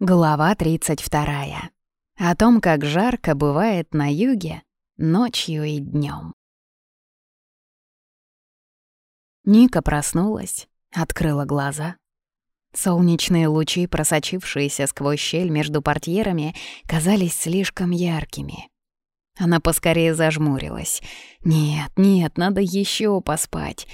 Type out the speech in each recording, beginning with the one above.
Глава 32. О том, как жарко бывает на юге ночью и днем. Ника проснулась, открыла глаза. Солнечные лучи, просочившиеся сквозь щель между портьерами, казались слишком яркими. Она поскорее зажмурилась. «Нет, нет, надо еще поспать».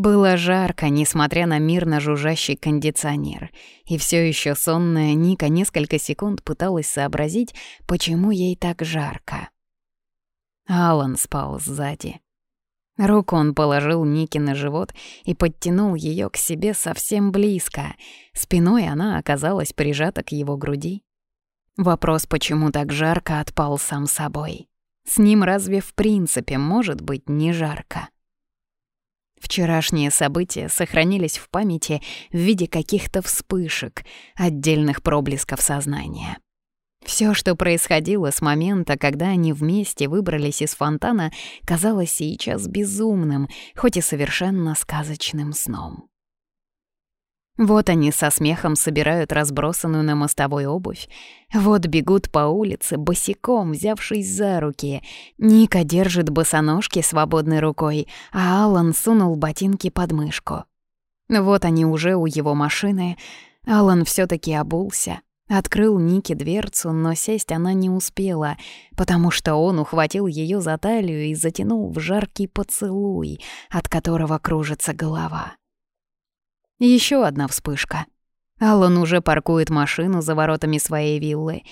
Было жарко, несмотря на мирно жужжащий кондиционер, и все еще сонная Ника несколько секунд пыталась сообразить, почему ей так жарко. Алан спал сзади. Руку он положил Нике на живот и подтянул ее к себе совсем близко. Спиной она оказалась прижата к его груди. Вопрос, почему так жарко, отпал сам собой. С ним разве в принципе может быть не жарко? Вчерашние события сохранились в памяти в виде каких-то вспышек, отдельных проблесков сознания. Все, что происходило с момента, когда они вместе выбрались из фонтана, казалось сейчас безумным, хоть и совершенно сказочным сном. Вот они со смехом собирают разбросанную на мостовой обувь. Вот бегут по улице, босиком, взявшись за руки. Ника держит босоножки свободной рукой, а Алан сунул ботинки под мышку. Вот они уже у его машины. Алан все таки обулся. Открыл Нике дверцу, но сесть она не успела, потому что он ухватил ее за талию и затянул в жаркий поцелуй, от которого кружится голова. Еще одна вспышка. Аллан уже паркует машину за воротами своей виллы.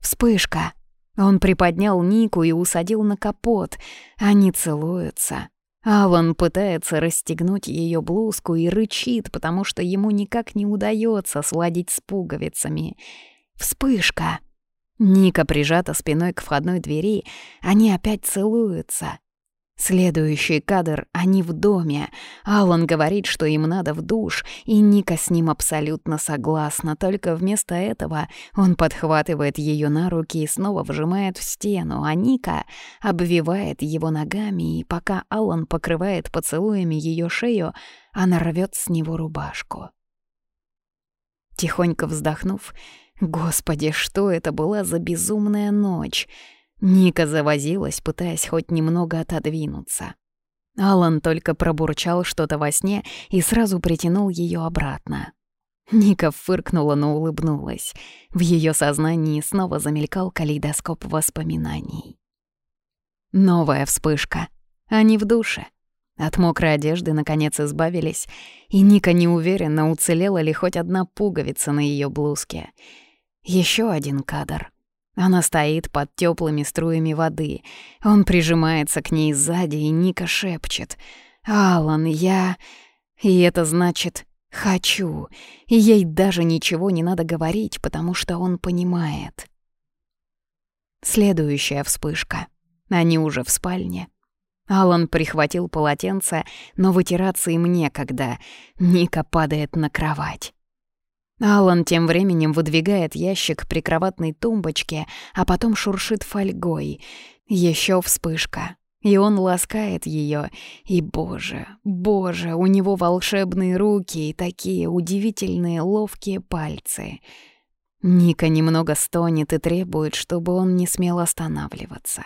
Вспышка. Он приподнял Нику и усадил на капот. Они целуются. Алан пытается расстегнуть ее блузку и рычит, потому что ему никак не удается сладить с пуговицами. Вспышка. Ника прижата спиной к входной двери. Они опять целуются. Следующий кадр — они в доме. Алан говорит, что им надо в душ, и Ника с ним абсолютно согласна, только вместо этого он подхватывает ее на руки и снова вжимает в стену, а Ника обвивает его ногами, и пока Алан покрывает поцелуями ее шею, она рвет с него рубашку. Тихонько вздохнув, «Господи, что это была за безумная ночь!» Ника завозилась, пытаясь хоть немного отодвинуться. Алан только пробурчал что-то во сне и сразу притянул ее обратно. Ника фыркнула, но улыбнулась. В ее сознании снова замелькал калейдоскоп воспоминаний. Новая вспышка. Они в душе. От мокрой одежды наконец избавились, и Ника не уверена, уцелела ли хоть одна пуговица на ее блузке. Еще один кадр — она стоит под теплыми струями воды. Он прижимается к ней сзади, и Ника шепчет. «Алан, я...» И это значит «хочу». И ей даже ничего не надо говорить, потому что он понимает. Следующая вспышка. Они уже в спальне. Алан прихватил полотенце, но вытираться им некогда. Ника падает на кровать. Алан тем временем выдвигает ящик прикроватной тумбочки, а потом шуршит фольгой. Еще вспышка. И он ласкает ее, и, боже, боже, у него волшебные руки и такие удивительные ловкие пальцы. Ника немного стонет и требует, чтобы он не смел останавливаться.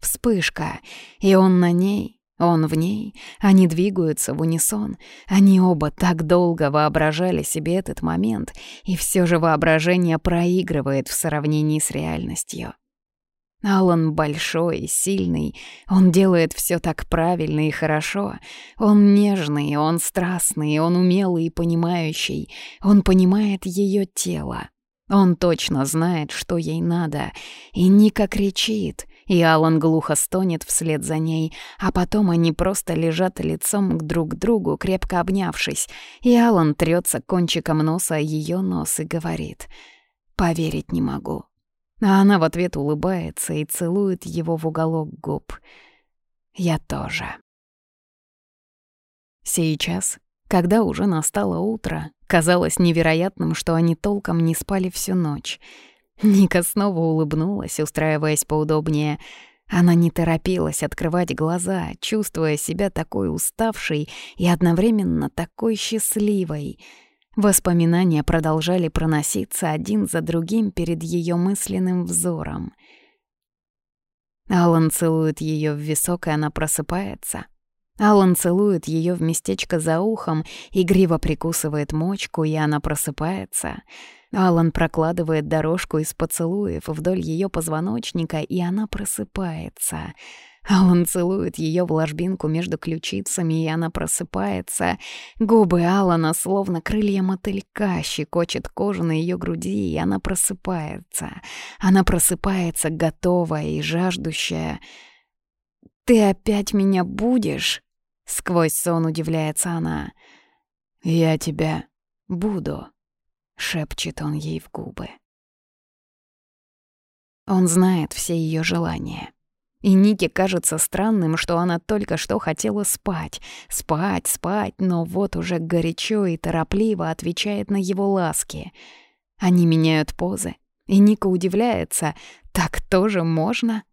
Вспышка, и он на ней, он в ней, они двигаются в унисон. Они оба так долго воображали себе этот момент, и все же воображение проигрывает в сравнении с реальностью. Алан большой и сильный, он делает все так правильно и хорошо. Он нежный, он страстный, он умелый и понимающий. Он понимает ее тело. Он точно знает, что ей надо, и Ника кричит — и Алан глухо стонет вслед за ней, а потом они просто лежат лицом к друг другу, крепко обнявшись, и Алан трется кончиком носа ее нос и говорит «Поверить не могу». А она в ответ улыбается и целует его в уголок губ. «Я тоже». Сейчас, когда уже настало утро, казалось невероятным, что они толком не спали всю ночь — Ника снова улыбнулась, устраиваясь поудобнее. Она не торопилась открывать глаза, чувствуя себя такой уставшей и одновременно такой счастливой. Воспоминания продолжали проноситься один за другим перед ее мысленным взором. Алан целует ее в висок, и она просыпается. Алан целует ее в местечко за ухом, игриво прикусывает мочку, и она просыпается. Алан прокладывает дорожку из поцелуев вдоль ее позвоночника, и она просыпается. А он целует ее в ложбинку между ключицами, и она просыпается. Губы Алана, словно крылья мотылька, щекочет кожу на ее груди, и она просыпается. Она просыпается, готовая и жаждущая. «Ты опять меня будешь?» — сквозь сон удивляется она. «Я тебя буду», — шепчет он ей в губы. Он знает все ее желания. И Нике кажется странным, что она только что хотела спать. Спать, спать, но вот уже горячо и торопливо отвечает на его ласки. Они меняют позы, и Ника удивляется, так тоже можно?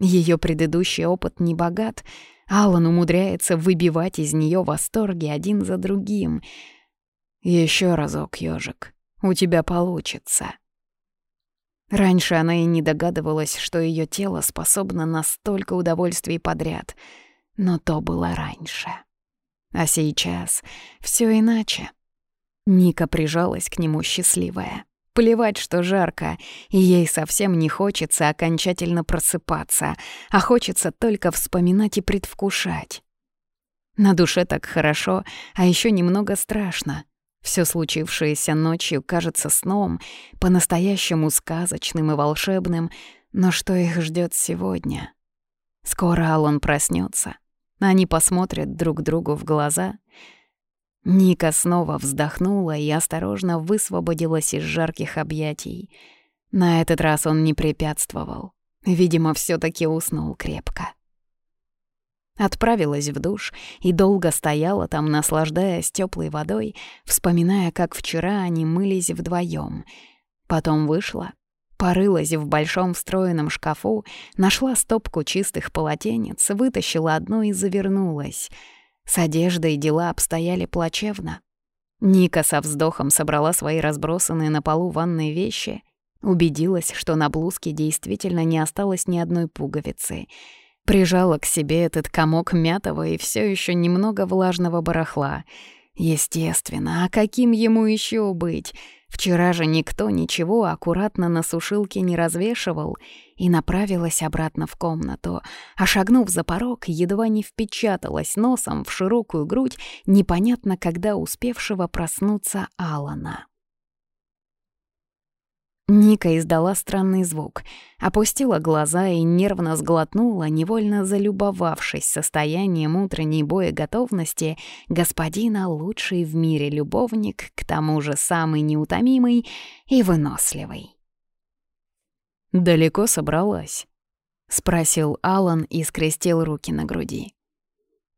Ее предыдущий опыт не богат. Алан умудряется выбивать из нее восторги один за другим. Еще разок, ежик, у тебя получится. Раньше она и не догадывалась, что ее тело способно на столько удовольствий подряд. Но то было раньше. А сейчас все иначе. Ника прижалась к нему счастливая. Плевать, что жарко, и ей совсем не хочется окончательно просыпаться, а хочется только вспоминать и предвкушать. На душе так хорошо, а еще немного страшно. Все случившееся ночью кажется сном, по-настоящему сказочным и волшебным, но что их ждет сегодня? Скоро Алан проснется. Они посмотрят друг другу в глаза. Ника снова вздохнула и осторожно высвободилась из жарких объятий. На этот раз он не препятствовал. Видимо, все таки уснул крепко. Отправилась в душ и долго стояла там, наслаждаясь теплой водой, вспоминая, как вчера они мылись вдвоем. Потом вышла, порылась в большом встроенном шкафу, нашла стопку чистых полотенец, вытащила одно и завернулась. С одеждой дела обстояли плачевно. Ника со вздохом собрала свои разбросанные на полу ванные вещи, убедилась, что на блузке действительно не осталось ни одной пуговицы — Прижала к себе этот комок мятого и все еще немного влажного барахла. Естественно, а каким ему еще быть? Вчера же никто ничего аккуратно на сушилке не развешивал и направилась обратно в комнату, а шагнув за порог, едва не впечаталась носом в широкую грудь непонятно когда успевшего проснуться Алана. Ника издала странный звук, опустила глаза и нервно сглотнула, невольно залюбовавшись состоянием утренней боеготовности господина лучший в мире любовник, к тому же самый неутомимый и выносливый. «Далеко собралась?» — спросил Алан и скрестил руки на груди.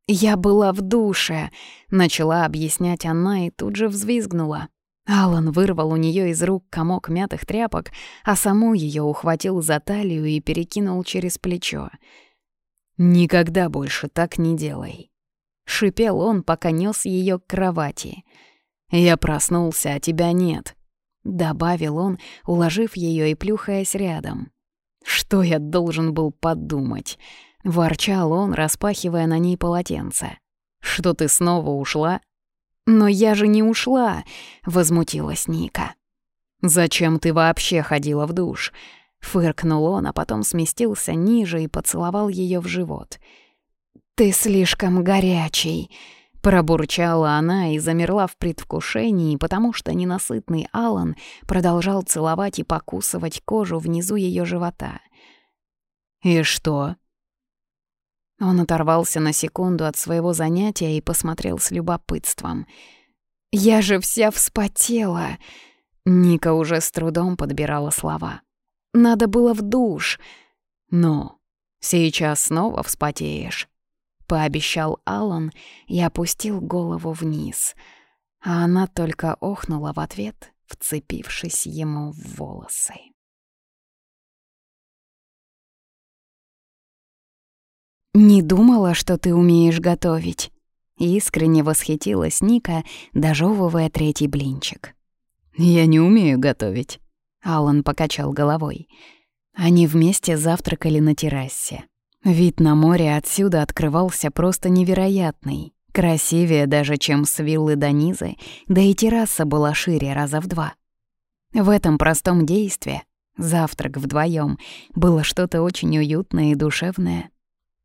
«Я была в душе», — начала объяснять она и тут же взвизгнула. Алан вырвал у нее из рук комок мятых тряпок, а саму ее ухватил за талию и перекинул через плечо. «Никогда больше так не делай», — шипел он, пока нес ее к кровати. «Я проснулся, а тебя нет», — добавил он, уложив ее и плюхаясь рядом. «Что я должен был подумать?» — ворчал он, распахивая на ней полотенце. «Что ты снова ушла?» «Но я же не ушла!» — возмутилась Ника. «Зачем ты вообще ходила в душ?» Фыркнул он, а потом сместился ниже и поцеловал ее в живот. «Ты слишком горячий!» Пробурчала она и замерла в предвкушении, потому что ненасытный Алан продолжал целовать и покусывать кожу внизу ее живота. «И что?» Он оторвался на секунду от своего занятия и посмотрел с любопытством. «Я же вся вспотела!» Ника уже с трудом подбирала слова. «Надо было в душ!» «Ну, сейчас снова вспотеешь», — пообещал Алан и опустил голову вниз. А она только охнула в ответ, вцепившись ему в волосы. «Не думала, что ты умеешь готовить», Искренне восхитилась Ника, дожевывая третий блинчик. «Я не умею готовить», — Алан покачал головой. Они вместе завтракали на террасе. Вид на море отсюда открывался просто невероятный. Красивее даже, чем с виллы до низы, да и терраса была шире раза в два. В этом простом действии, завтрак вдвоем, было что-то очень уютное и душевное.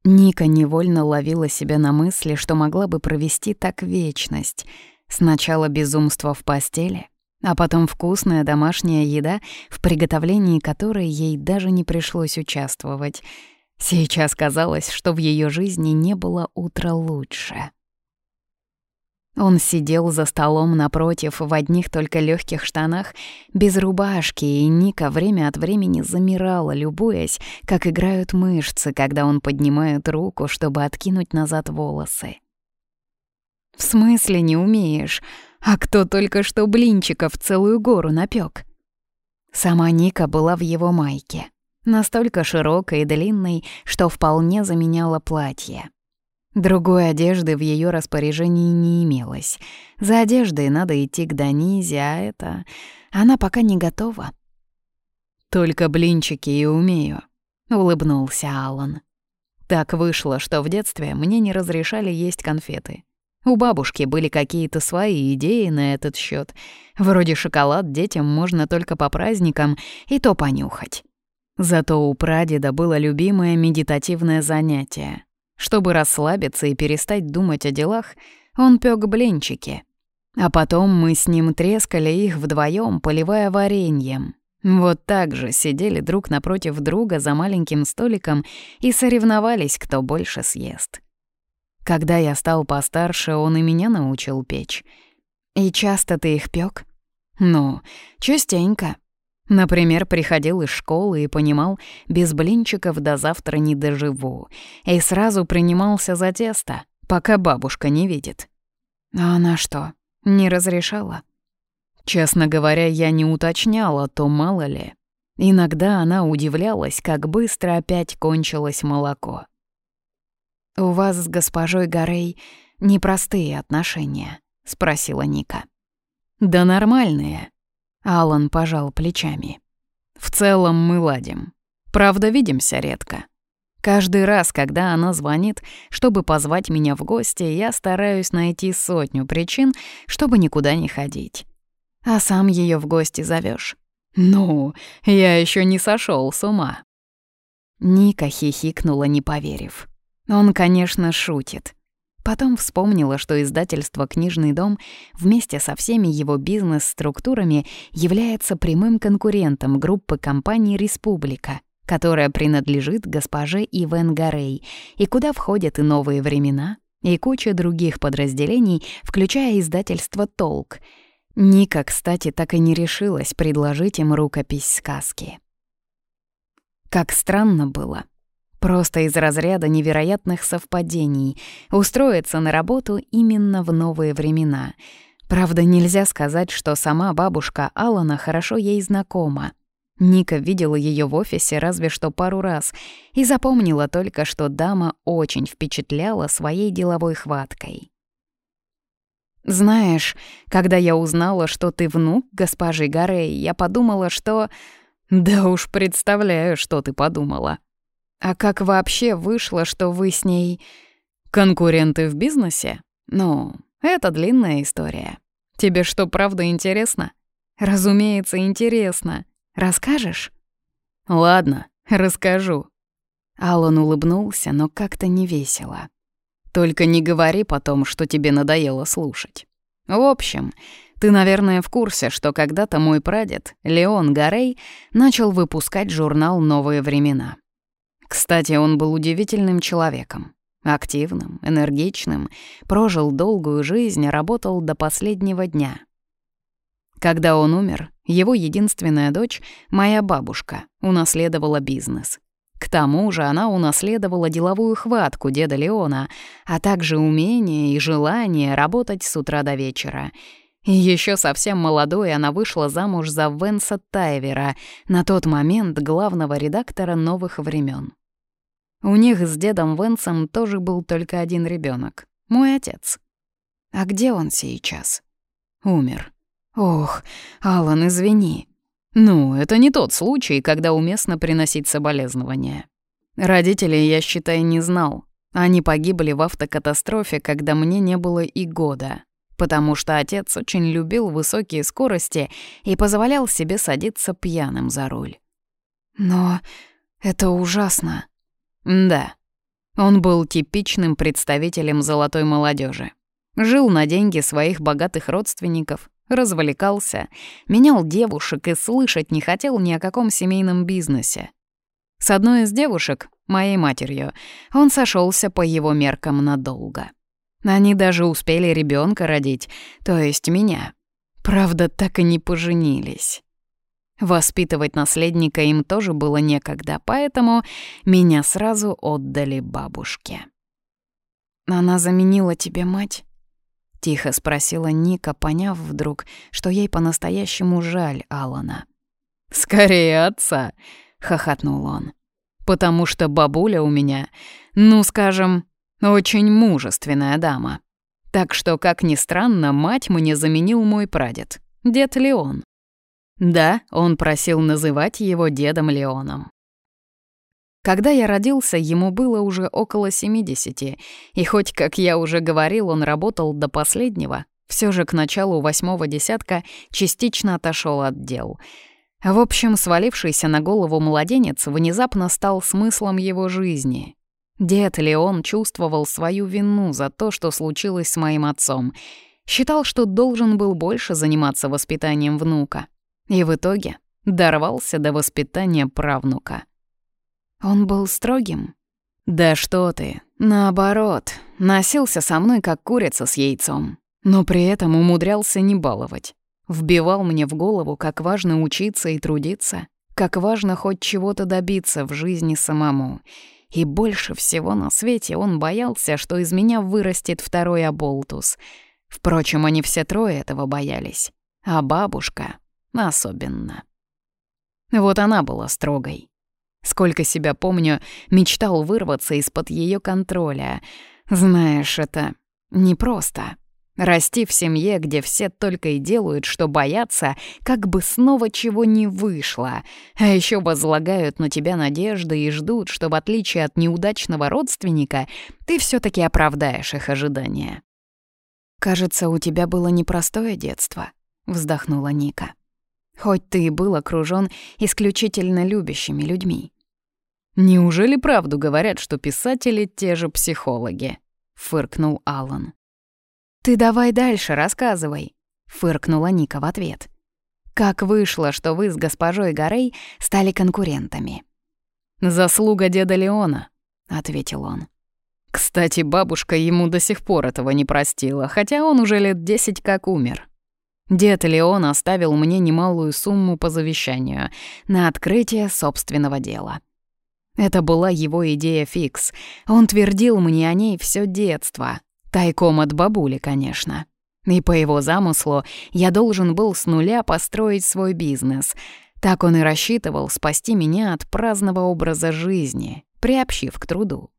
Ника невольно ловила себя на мысли, что могла бы провести так вечность. Сначала безумство в постели, а потом вкусная домашняя еда, в приготовлении которой ей даже не пришлось участвовать. Сейчас казалось, что в ее жизни не было утра лучше. Он сидел за столом напротив в одних только легких штанах, без рубашки, и Ника время от времени замирала, любуясь, как играют мышцы, когда он поднимает руку, чтобы откинуть назад волосы. «В смысле не умеешь? А кто только что блинчиков целую гору напек? Сама Ника была в его майке, настолько широкой и длинной, что вполне заменяла платье. Другой одежды в ее распоряжении не имелось. За одеждой надо идти к Данизе, а это... Она пока не готова. «Только блинчики и умею», — улыбнулся Алан. Так вышло, что в детстве мне не разрешали есть конфеты. У бабушки были какие-то свои идеи на этот счет. Вроде шоколад детям можно только по праздникам, и то понюхать. Зато у прадеда было любимое медитативное занятие чтобы расслабиться и перестать думать о делах, он пёк блинчики. А потом мы с ним трескали их вдвоем, поливая вареньем. Вот так же сидели друг напротив друга за маленьким столиком и соревновались, кто больше съест. Когда я стал постарше, он и меня научил печь. И часто ты их пёк? Ну, частенько. Например, приходил из школы и понимал, без блинчиков до завтра не доживу, и сразу принимался за тесто, пока бабушка не видит. А она что, не разрешала? Честно говоря, я не уточняла, то мало ли. Иногда она удивлялась, как быстро опять кончилось молоко. «У вас с госпожой Горей непростые отношения?» — спросила Ника. «Да нормальные», Алан пожал плечами. В целом мы ладим. Правда, видимся редко. Каждый раз, когда она звонит, чтобы позвать меня в гости, я стараюсь найти сотню причин, чтобы никуда не ходить. А сам ее в гости зовешь. Ну, я еще не сошел с ума. Ника хихикнула, не поверив. Он, конечно, шутит. Потом вспомнила, что издательство «Книжный дом» вместе со всеми его бизнес-структурами является прямым конкурентом группы компаний «Республика», которая принадлежит госпоже Ивен Гарей, и куда входят и «Новые времена», и куча других подразделений, включая издательство «Толк». Ника, кстати, так и не решилась предложить им рукопись сказки. Как странно было. Просто из разряда невероятных совпадений устроиться на работу именно в новые времена. Правда, нельзя сказать, что сама бабушка Алана хорошо ей знакома. Ника видела ее в офисе разве что пару раз и запомнила только, что дама очень впечатляла своей деловой хваткой. «Знаешь, когда я узнала, что ты внук госпожи Гарей, я подумала, что...» «Да уж представляю, что ты подумала», а как вообще вышло, что вы с ней конкуренты в бизнесе? Ну, это длинная история. Тебе что, правда интересно? Разумеется, интересно. Расскажешь? Ладно, расскажу. Алан улыбнулся, но как-то не весело. Только не говори потом, что тебе надоело слушать. В общем, ты, наверное, в курсе, что когда-то мой прадед, Леон Гарей, начал выпускать журнал «Новые времена». Кстати, он был удивительным человеком. Активным, энергичным, прожил долгую жизнь, работал до последнего дня. Когда он умер, его единственная дочь, моя бабушка, унаследовала бизнес. К тому же она унаследовала деловую хватку деда Леона, а также умение и желание работать с утра до вечера. И еще совсем молодой она вышла замуж за Венса Тайвера, на тот момент главного редактора «Новых времен». У них с дедом Венсом тоже был только один ребенок, мой отец. А где он сейчас? Умер. Ох, Алан, извини. Ну, это не тот случай, когда уместно приносить соболезнования. Родителей я, считай, не знал. Они погибли в автокатастрофе, когда мне не было и года, потому что отец очень любил высокие скорости и позволял себе садиться пьяным за руль. Но это ужасно. Да. Он был типичным представителем золотой молодежи. Жил на деньги своих богатых родственников, развлекался, менял девушек и слышать не хотел ни о каком семейном бизнесе. С одной из девушек, моей матерью, он сошелся по его меркам надолго. Они даже успели ребенка родить, то есть меня. Правда, так и не поженились. Воспитывать наследника им тоже было некогда, поэтому меня сразу отдали бабушке. «Она заменила тебе мать?» — тихо спросила Ника, поняв вдруг, что ей по-настоящему жаль Алана. «Скорее отца!» — хохотнул он. «Потому что бабуля у меня, ну, скажем, очень мужественная дама. Так что, как ни странно, мать мне заменил мой прадед, дед Леон. Да, он просил называть его дедом Леоном. Когда я родился, ему было уже около 70, и хоть, как я уже говорил, он работал до последнего, все же к началу восьмого десятка частично отошел от дел. В общем, свалившийся на голову младенец внезапно стал смыслом его жизни. Дед Леон чувствовал свою вину за то, что случилось с моим отцом. Считал, что должен был больше заниматься воспитанием внука. И в итоге дорвался до воспитания правнука. Он был строгим? Да что ты, наоборот, носился со мной как курица с яйцом, но при этом умудрялся не баловать. Вбивал мне в голову, как важно учиться и трудиться, как важно хоть чего-то добиться в жизни самому. И больше всего на свете он боялся, что из меня вырастет второй оболтус. Впрочем, они все трое этого боялись, а бабушка особенно. Вот она была строгой. Сколько себя помню, мечтал вырваться из-под ее контроля. Знаешь, это непросто. Расти в семье, где все только и делают, что боятся, как бы снова чего не вышло, а еще возлагают на тебя надежды и ждут, что в отличие от неудачного родственника, ты все таки оправдаешь их ожидания. «Кажется, у тебя было непростое детство», — вздохнула Ника. Хоть ты и был окружён исключительно любящими людьми. «Неужели правду говорят, что писатели те же психологи?» — фыркнул Алан. «Ты давай дальше рассказывай», — фыркнула Ника в ответ. «Как вышло, что вы с госпожой Горей стали конкурентами?» «Заслуга деда Леона», — ответил он. Кстати, бабушка ему до сих пор этого не простила, хотя он уже лет десять как умер. Дед Леон оставил мне немалую сумму по завещанию на открытие собственного дела. Это была его идея фикс. Он твердил мне о ней все детство. Тайком от бабули, конечно. И по его замыслу я должен был с нуля построить свой бизнес. Так он и рассчитывал спасти меня от праздного образа жизни, приобщив к труду.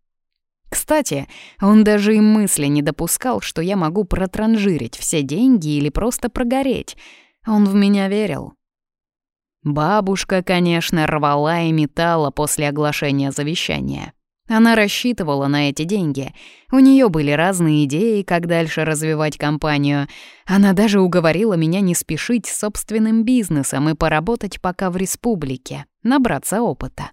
Кстати, он даже и мысли не допускал, что я могу протранжирить все деньги или просто прогореть. Он в меня верил. Бабушка, конечно, рвала и метала после оглашения завещания. Она рассчитывала на эти деньги. У нее были разные идеи, как дальше развивать компанию. Она даже уговорила меня не спешить с собственным бизнесом и поработать пока в республике, набраться опыта.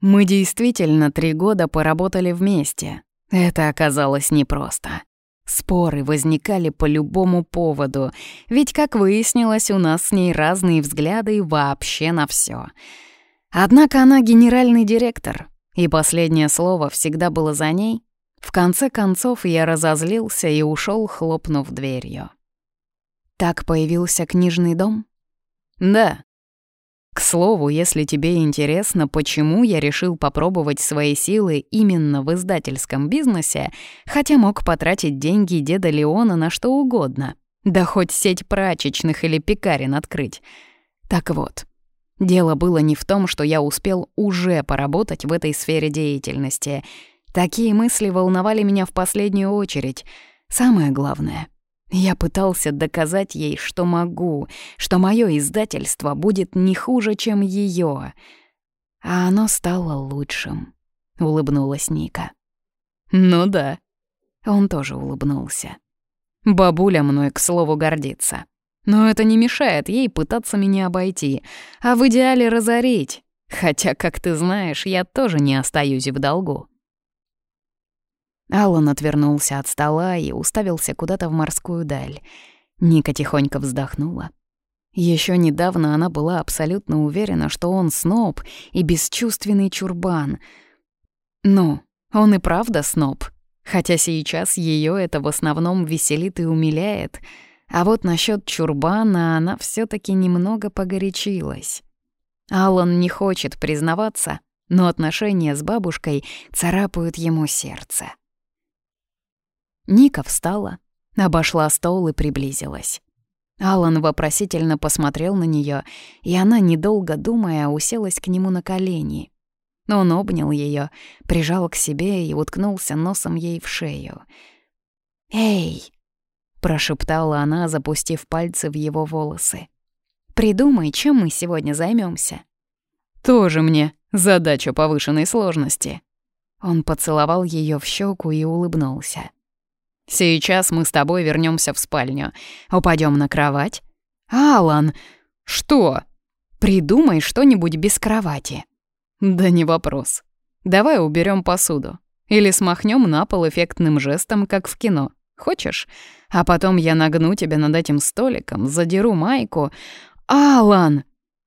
Мы действительно три года поработали вместе. Это оказалось непросто. Споры возникали по любому поводу, ведь, как выяснилось, у нас с ней разные взгляды вообще на все. Однако она генеральный директор, и последнее слово всегда было за ней. В конце концов я разозлился и ушел, хлопнув дверью. Так появился книжный дом? Да, к слову, если тебе интересно, почему я решил попробовать свои силы именно в издательском бизнесе, хотя мог потратить деньги деда Леона на что угодно, да хоть сеть прачечных или пекарен открыть. Так вот, дело было не в том, что я успел уже поработать в этой сфере деятельности. Такие мысли волновали меня в последнюю очередь. Самое главное, я пытался доказать ей, что могу, что мое издательство будет не хуже, чем ее. А оно стало лучшим, — улыбнулась Ника. «Ну да». Он тоже улыбнулся. Бабуля мной, к слову, гордится. Но это не мешает ей пытаться меня обойти, а в идеале разорить. Хотя, как ты знаешь, я тоже не остаюсь в долгу. Аллан отвернулся от стола и уставился куда-то в морскую даль. Ника тихонько вздохнула. Еще недавно она была абсолютно уверена, что он сноб и бесчувственный чурбан. Ну, он и правда сноб, хотя сейчас ее это в основном веселит и умиляет. А вот насчет чурбана она все таки немного погорячилась. Алан не хочет признаваться, но отношения с бабушкой царапают ему сердце. Ника встала, обошла стол и приблизилась. Алан вопросительно посмотрел на нее, и она, недолго думая, уселась к нему на колени. Он обнял ее, прижал к себе и уткнулся носом ей в шею. «Эй!» — прошептала она, запустив пальцы в его волосы. «Придумай, чем мы сегодня займемся. «Тоже мне задача повышенной сложности». Он поцеловал ее в щеку и улыбнулся. Сейчас мы с тобой вернемся в спальню. Упадем на кровать. Алан, что? Придумай что-нибудь без кровати. Да не вопрос. Давай уберем посуду. Или смахнем на пол эффектным жестом, как в кино. Хочешь? А потом я нагну тебя над этим столиком, задеру майку. Алан!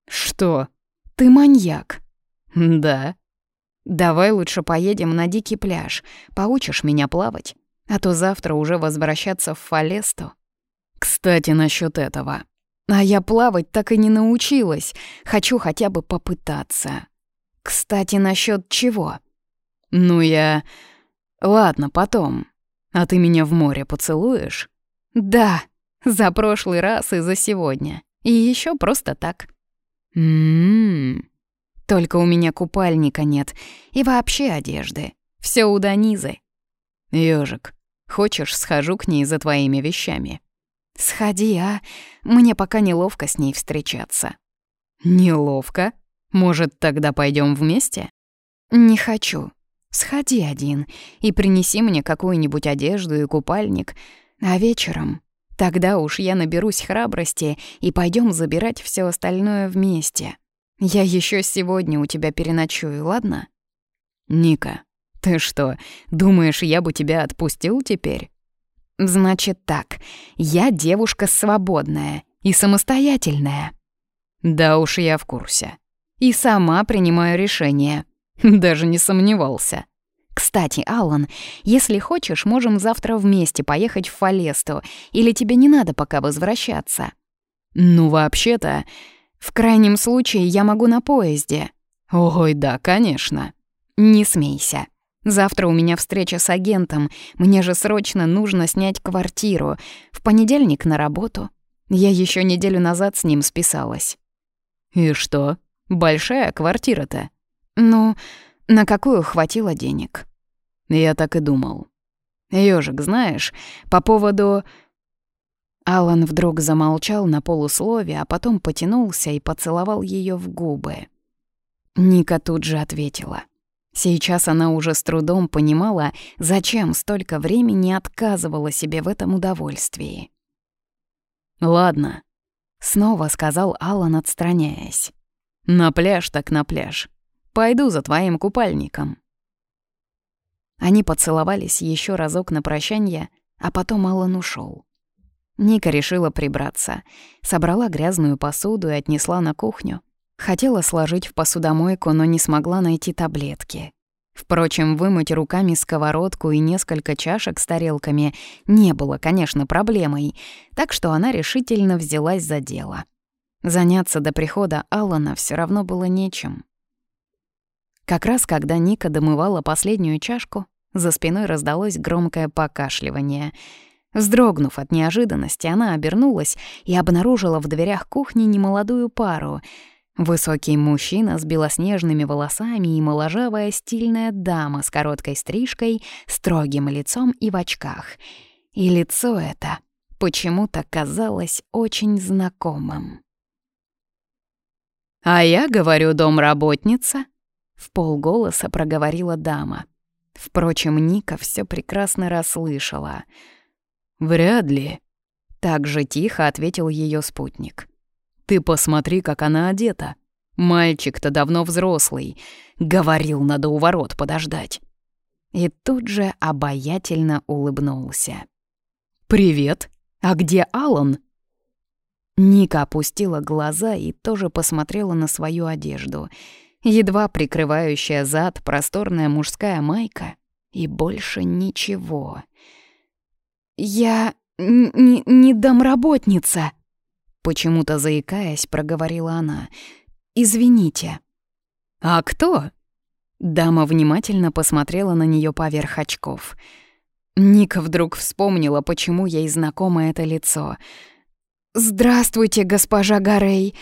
Что? Ты маньяк. Да. Давай лучше поедем на дикий пляж. Поучишь меня плавать. А то завтра уже возвращаться в Фалесту. Кстати, насчет этого. А я плавать так и не научилась. Хочу хотя бы попытаться. Кстати, насчет чего? Ну, я... Ладно, потом. А ты меня в море поцелуешь? Да, за прошлый раз и за сегодня. И еще просто так. Ммм. Только у меня купальника нет. И вообще одежды. Все у Данизы. Ёжик, хочешь, схожу к ней за твоими вещами?» «Сходи, а? Мне пока неловко с ней встречаться». «Неловко? Может, тогда пойдем вместе?» «Не хочу. Сходи один и принеси мне какую-нибудь одежду и купальник. А вечером Тогда уж я наберусь храбрости и пойдем забирать все остальное вместе. Я еще сегодня у тебя переночую, ладно? Ника, «Ты что, думаешь, я бы тебя отпустил теперь?» «Значит так, я девушка свободная и самостоятельная». «Да уж я в курсе. И сама принимаю решение». «Даже не сомневался». «Кстати, Аллан, если хочешь, можем завтра вместе поехать в Фалесту, или тебе не надо пока возвращаться?» «Ну, вообще-то...» «В крайнем случае я могу на поезде». «Ой, да, конечно». «Не смейся. Завтра у меня встреча с агентом. Мне же срочно нужно снять квартиру. В понедельник на работу. Я еще неделю назад с ним списалась. И что? Большая квартира-то? Ну, на какую хватило денег? Я так и думал. Ёжик, знаешь, по поводу... Алан вдруг замолчал на полуслове, а потом потянулся и поцеловал ее в губы. Ника тут же ответила — Сейчас она уже с трудом понимала, зачем столько времени отказывала себе в этом удовольствии. «Ладно», — снова сказал Алан, отстраняясь. «На пляж так на пляж. Пойду за твоим купальником». Они поцеловались еще разок на прощанье, а потом Алан ушел. Ника решила прибраться, собрала грязную посуду и отнесла на кухню. Хотела сложить в посудомойку, но не смогла найти таблетки. Впрочем, вымыть руками сковородку и несколько чашек с тарелками не было, конечно, проблемой, так что она решительно взялась за дело. Заняться до прихода Алана все равно было нечем. Как раз когда Ника домывала последнюю чашку, за спиной раздалось громкое покашливание. Вздрогнув от неожиданности, она обернулась и обнаружила в дверях кухни немолодую пару — Высокий мужчина с белоснежными волосами и моложавая стильная дама с короткой стрижкой, строгим лицом и в очках. И лицо это почему-то казалось очень знакомым. «А я говорю, домработница», — в полголоса проговорила дама. Впрочем, Ника все прекрасно расслышала. «Вряд ли», — так же тихо ответил ее спутник. «Ты посмотри, как она одета. Мальчик-то давно взрослый. Говорил, надо у ворот подождать». И тут же обаятельно улыбнулся. «Привет! А где Алан?» Ника опустила глаза и тоже посмотрела на свою одежду. Едва прикрывающая зад просторная мужская майка и больше ничего. «Я не, не домработница», — почему-то заикаясь, проговорила она. «Извините». «А кто?» Дама внимательно посмотрела на нее поверх очков. Ника вдруг вспомнила, почему ей знакомо это лицо — «Здравствуйте, госпожа Гарей!»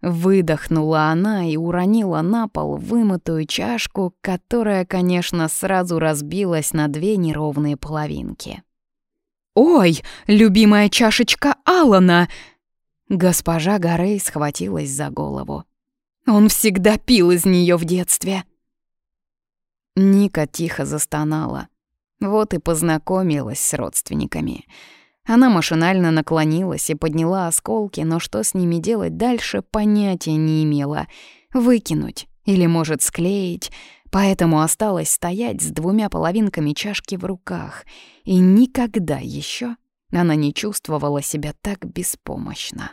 Выдохнула она и уронила на пол вымытую чашку, которая, конечно, сразу разбилась на две неровные половинки. «Ой, любимая чашечка Алана!» Госпожа Гарей схватилась за голову. «Он всегда пил из нее в детстве!» Ника тихо застонала. Вот и познакомилась с родственниками. Она машинально наклонилась и подняла осколки, но что с ними делать дальше, понятия не имела. Выкинуть или, может, склеить. Поэтому осталась стоять с двумя половинками чашки в руках. И никогда еще она не чувствовала себя так беспомощно.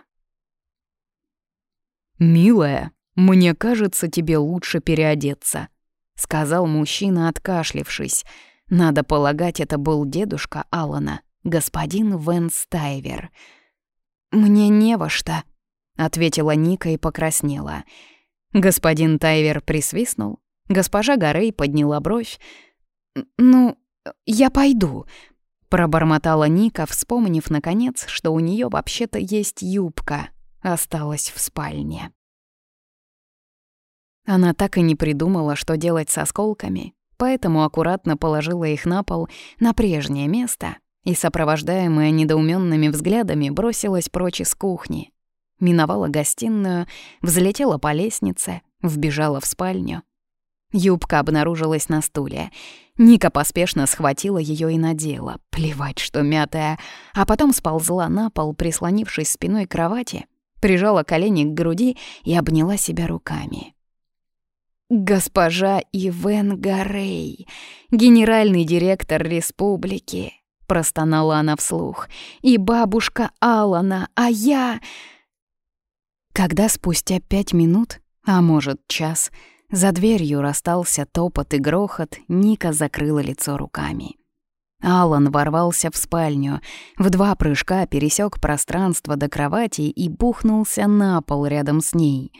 «Милая, мне кажется, тебе лучше переодеться», — сказал мужчина, откашлившись. Надо полагать, это был дедушка Алана господин Вен Стайвер. «Мне не во что», — ответила Ника и покраснела. Господин Тайвер присвистнул. Госпожа Горей подняла бровь. «Ну, я пойду», — пробормотала Ника, вспомнив, наконец, что у нее вообще-то есть юбка. Осталась в спальне. Она так и не придумала, что делать с осколками, поэтому аккуратно положила их на пол на прежнее место и, сопровождаемая недоуменными взглядами, бросилась прочь из кухни. Миновала гостиную, взлетела по лестнице, вбежала в спальню. Юбка обнаружилась на стуле. Ника поспешно схватила ее и надела, плевать, что мятая, а потом сползла на пол, прислонившись спиной к кровати, прижала колени к груди и обняла себя руками. «Госпожа Ивен Гарей, генеральный директор республики, простонала она вслух. «И бабушка Алана, а я...» Когда спустя пять минут, а может час, за дверью расстался топот и грохот, Ника закрыла лицо руками. Алан ворвался в спальню, в два прыжка пересек пространство до кровати и бухнулся на пол рядом с ней.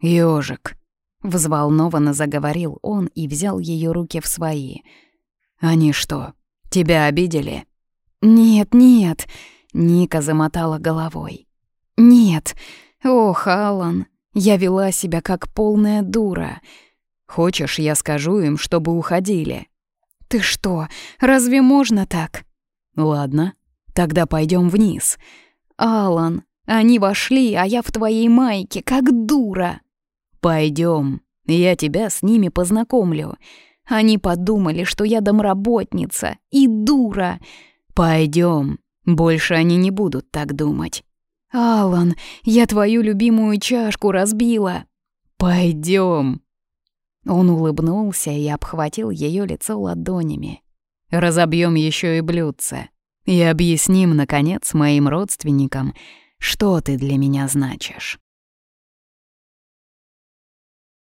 «Ёжик», — взволнованно заговорил он и взял ее руки в свои. «Они что, Тебя обидели?» «Нет, нет», — Ника замотала головой. «Нет, ох, Алан, я вела себя как полная дура. Хочешь, я скажу им, чтобы уходили?» «Ты что, разве можно так?» «Ладно, тогда пойдем вниз». «Алан, они вошли, а я в твоей майке, как дура». Пойдем, я тебя с ними познакомлю. Они подумали, что я домработница и дура. Пойдем, больше они не будут так думать. Алан, я твою любимую чашку разбила. Пойдем. Он улыбнулся и обхватил ее лицо ладонями. Разобьем еще и блюдце и объясним наконец моим родственникам, что ты для меня значишь.